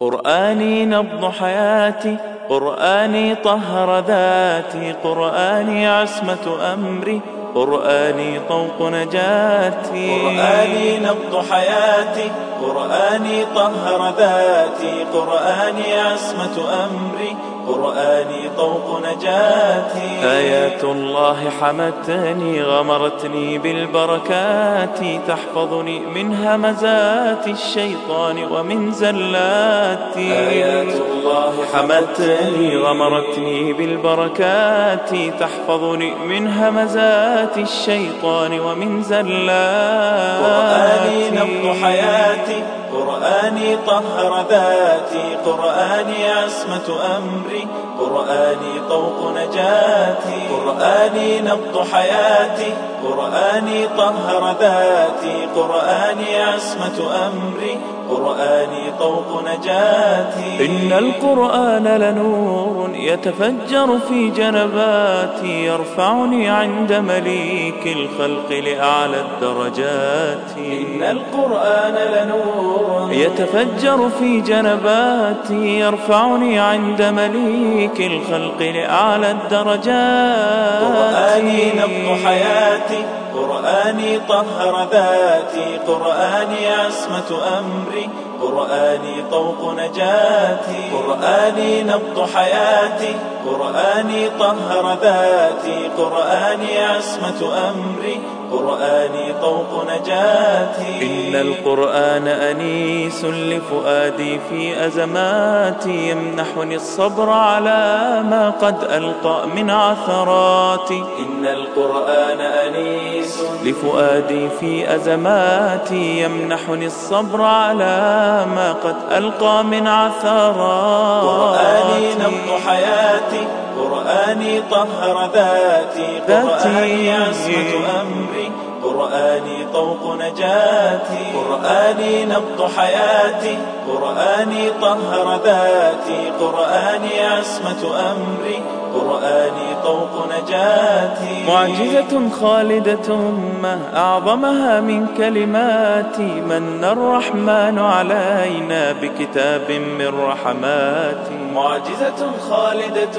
قرآني نبض حياتي قرآني طهر ذاتي قرآني عصمة أمري قرآني طوق نجاتي. قرآني نبض حياتي قرآني طهر ذاتي قرآني عصمة أمري قرآني طوق نجاتي. آيات الله حمتني غمرتني بالبركات تحفظني من همزات الشيطان ومن زلاتي آيات الله حمتني غمرتني بالبركات تحفظني من همزات الشيطان ومن زلاتي قرآني نبض حياتي. قرآني طهر ذاتي قرآني عصمة أمري قرآني طوق نجاتي قرآني نبض حياتي قرآني طهر ذاتي قرآني عصمة أمري قرآني طوق نجاتي. إن القرآن لنور يتفجر في جنباتي يرفعني عند مليك الخلق لأعلى الدرجات. إن القرآن لنور يتفجر في جنباتي يرفعني عند مليك الخلق لأعلى الدرجات. قرآني نبض حياتي قرآني طهر ذاتي قرآني عصمة أمري قرآني طوق نجاتي. قرآني نبض حياتي. قرآني طهر ذاتي. قرآني عصمة أمري. قرآني طوق نجاتي. إن القرآن أنيس لفؤادي في أزماتي. يمنحني الصبر على ما قد ألقى من عثراتي. إن القرآن أنيس لفؤادي في أزماتي. يمنحني الصبر على ما قد ألقى من عثراتي قرآني نبض حياتي قرآني طهر ذاتي. قرآني عصمة أمري قرآني طوق نجاتي قرآني نبض حياتي. قرآني طهر ذاتي قرآني عصمة أمري قرآني طوق نجاتي. معجزة خالدة ما أعظمها من كلماتي. من الرحمن علينا بكتاب من رحماتي. معجزة خالدة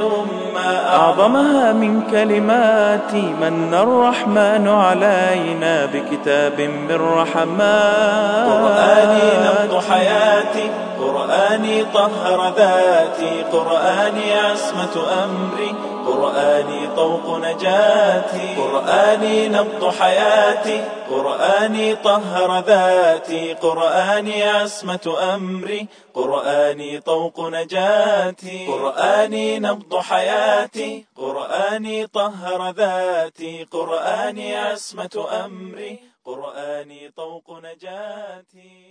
ما أعظمها من كلماتي. من الرحمن علينا بكتاب من رحماتي. قرآني حياتي قرآني طهر ذاتي قرآني عصمة أمري قرآني طوق نجاتي قرآني نبض حياتي قرآني طهر ذاتي قرآني عصمة أمري قرآني طوق نجاتي قرآني نبض حياتي قرآني طهر ذاتي قرآني عصمة أمري قرآني طوق نجاتي.